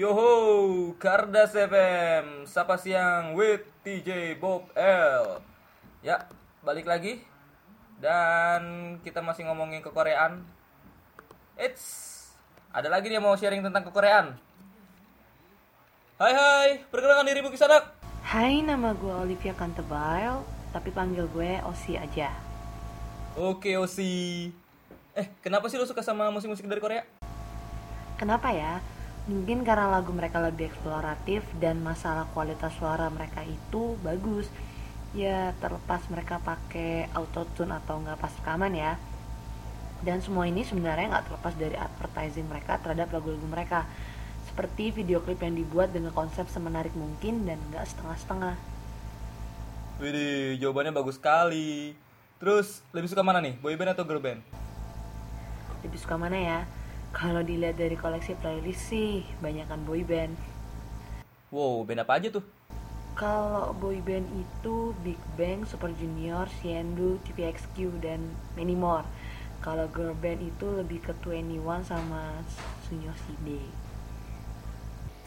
Yoho, Kardas FM, Sapa Siang with TJ Bob L. Ya, balik lagi. Dan kita masih ngomongin kekoreaan. It's ada lagi dia mau sharing tentang kekoreaan. Hai hai, perkenalkan diri Bu Kisanak. Hai, nama gue Olivia Cantebail, tapi panggil gue Osi aja. Oke Osi. Eh, kenapa sih lo suka sama musik-musik dari Korea? Kenapa ya? Mungkin karena lagu mereka lebih eksploratif dan masalah kualitas suara mereka itu bagus. Ya, terlepas mereka pakai autotune atau nggak pas rekaman ya. Dan semua ini sebenarnya nggak terlepas dari advertising mereka terhadap lagu-lagu mereka. Seperti video klip yang dibuat dengan konsep semenarik mungkin dan nggak setengah-setengah. Widih, jawabannya bagus sekali. Terus, lebih suka mana nih, boy band atau girl band? Lebih suka mana ya? Kalau dilihat dari koleksi playlist sih, banyakan boy band. Wow, band apa aja tuh? Kalau boy band itu Big Bang, Super Junior, Siendu, TPXQ, dan many more. Kalau girl band itu lebih ke 21 sama Sunyo Day.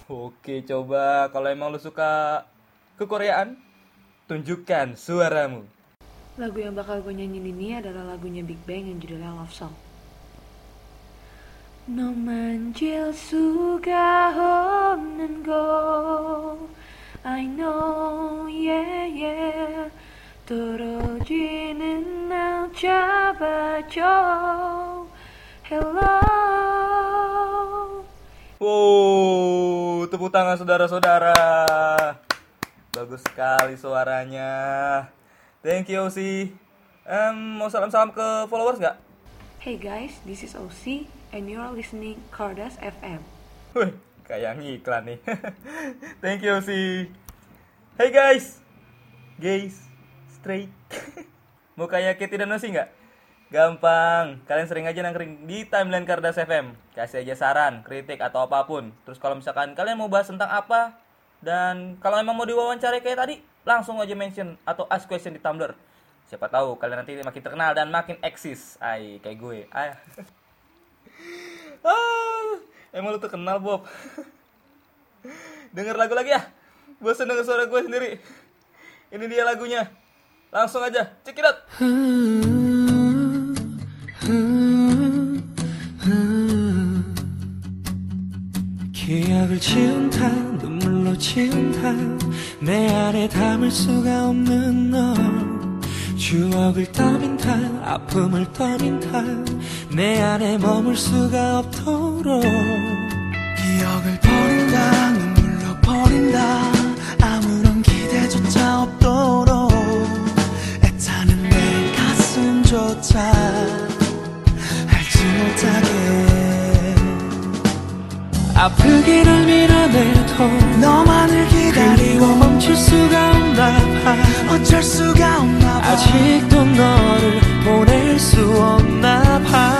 Oke, coba kalau emang lu suka kekoreaan, tunjukkan suaramu. Lagu yang bakal gue nyanyiin ini adalah lagunya Big Bang yang judulnya Love Song. 너 만질 수가 없는 곳 I know yeah yeah 떨어지는 날 잡아줘 Hello Wow, tepuk tangan saudara-saudara. Bagus sekali suaranya. Thank you, Osi. Em, mau salam-salam ke followers nggak? Hey guys, this is OC and you're listening Cardas FM. Wih, kayak ngiklan nih. Thank you, Osi. Hey guys, gays, straight. Mau kayak Kitty dan Osi nggak? Gampang, kalian sering aja nangkring di timeline Kardas FM. Kasih aja saran, kritik atau apa pun. Terus kalau misalkan kalian mau bahas tentang apa dan kalau emang mau diwawancara kayak tadi, langsung aja mention atau ask question di Tumblr. Siapa tahu kalian nanti makin terkenal dan makin eksis. Ay, kayak gue. Ay. ah, emang lu terkenal, Bob. Denger lagu lagi ya. Bosan denger suara gue sendiri. Ini dia lagunya. Langsung aja, check it out. 기억을 지운다 눈물로 지운다 내 안에 담을 수가 없는 너 추억을 떠민다 아픔을 떠민다 내 안에 머물 수가 없도록 기억을 버린다 눈물로 버린다 아프기를 밀어내도 너만을 기다리고 멈출 수가 없나 봐. 어쩔 수가 없나 봐. 아직도 너를 보낼 수 없나 봐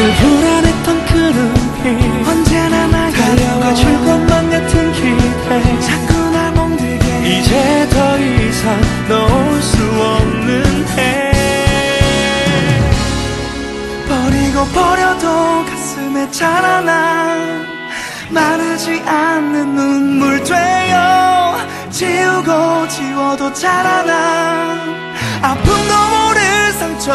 늘 불안했던 그 눈빛 언제나 날 달려가 줄 것만 같은 기대 자꾸 날 멍들게 이제 더 이상 놓을 수 없는 해 버리고 버려도 가슴에 자라나. 마르지 않는 눈물 되어 지우고 지워도 자라나. 아픔도 모를 상처